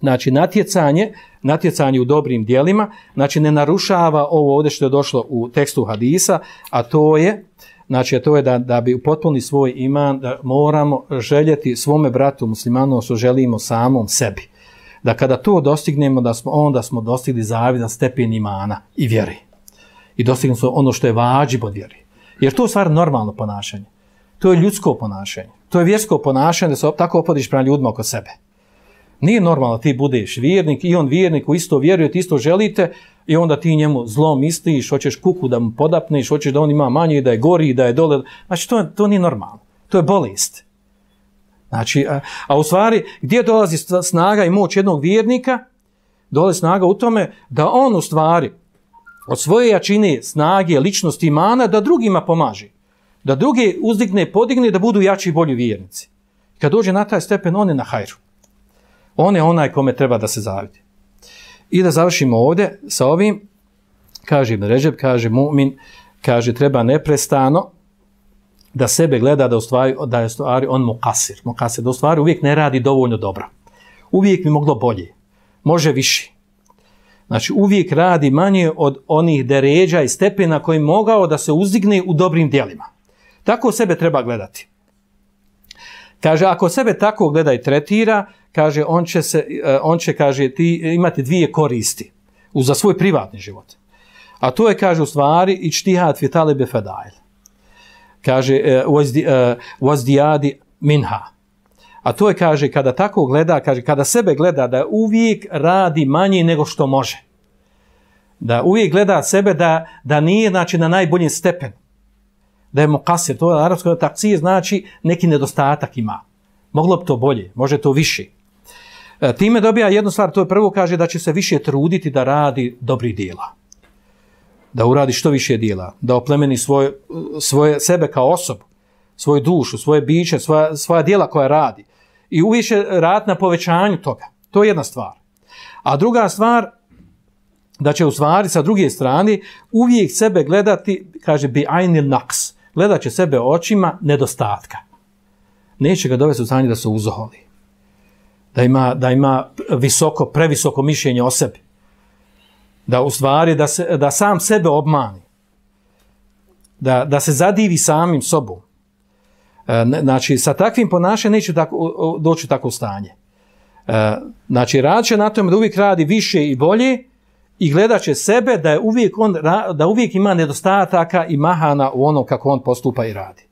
znači natjecanje, natjecanje u dobrim dijelima, znači ne narušava ovo ovdje što je došlo u tekstu hadisa, a to je, znači to je da, da bi upotpunili svoj iman, da moramo željeti svome bratu muslimanu što želimo samom sebi. Da kada to dostignemo, da smo, onda smo dostigli zavidan stepen imana i vjeri. I dostignemo ono što je vađib od vjeri. Jer to je stvar normalno ponašanje. To je ljudsko ponašanje. To je vjersko ponašanje da se tako opodiš prema ljudima oko sebe. Nije normalno ti budeš vjernik i on vjernik u isto vjeruje, ti isto želite i onda ti njemu zlo misliš, hoćeš kuku da mu podapneš, hoćeš da on ima manje, da je gori, da je dole. Znači to, to nije normalno. To je bolest. Znači, a, a u stvari, gdje dolazi snaga i moć jednog vjernika? Dolazi snaga u tome da on u stvari od svoje jačine, snage, ličnosti imana, da drugima pomaže. Da druge uzdigne, podigne, da budu jači i bolji vjernici. Kad dođe na taj stepen, on je na hajru. On je onaj kome treba da se zavidi. I da završimo ovdje sa ovim, kaže Ibn Ređeb, kaže mu'min, kaže treba neprestano da sebe gleda da, u stvari, da je stvari on mokasir. Mokasir, da u stvari uvijek ne radi dovoljno dobro. Uvijek mi moglo bolje. Može više. Znači uvijek radi manje od onih deređa i stepena koji mogao da se uzdigne u dobrim dijelima. Tako sebe treba gledati. Kaže, ako sebe tako gleda i tretira, kaže, on će, se, eh, on će kaže, ti imati dvije koristi za svoj privatni život. A to je, kaže, u stvari, i čtihat vitale befedajl. Kaže, wazdijadi eh, minha. A to je, kaže, kada tako gleda, kaže, kada sebe gleda da uvijek radi manje nego što može. Da uvijek gleda sebe da, da nije, znači, na najbolji stepen da je mokasir, to je arapsko takcije, znači neki nedostatak ima. Moglo bi to bolje, može to više. E, time dobija jednu stvar, to je prvo kaže da će se više truditi da radi dobri dijela. Da uradi što više dijela, da oplemeni svoje, svoje sebe kao osobu, svoju dušu, svoje biće, svoja, svoja dijela koja radi. I uviše rad na povećanju toga. To je jedna stvar. A druga stvar, da će u stvari sa druge strane uvijek sebe gledati, kaže, bi ajnil naks, gledat će sebe očima nedostatka. Neće ga dovesti u stanje da se uzoholi. Da ima, da ima visoko, previsoko mišljenje o sebi. Da u stvari, da, se, da sam sebe obmani. Da, da se zadivi samim sobom. E, znači, sa takvim ponašanjem neće tako, doći u takvo stanje. E, znači, rad će na tome da uvijek radi više i bolje, i gledat će sebe da je uvijek on da uvijek ima nedostataka i mahana u onom kako on postupa i radi.